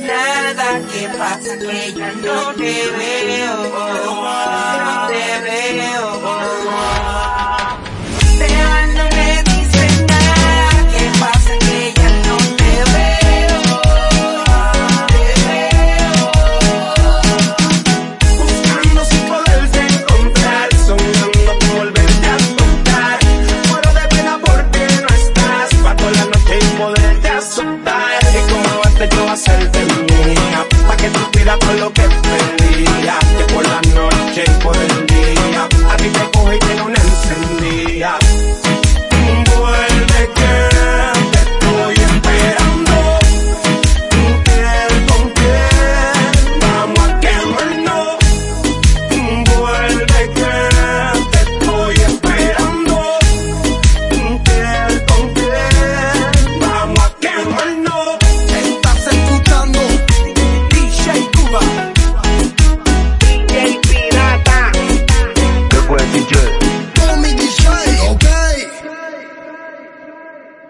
nada que pasa que ya no te veo, no te veo. mía, pa' que tú pidas todo lo que esperas.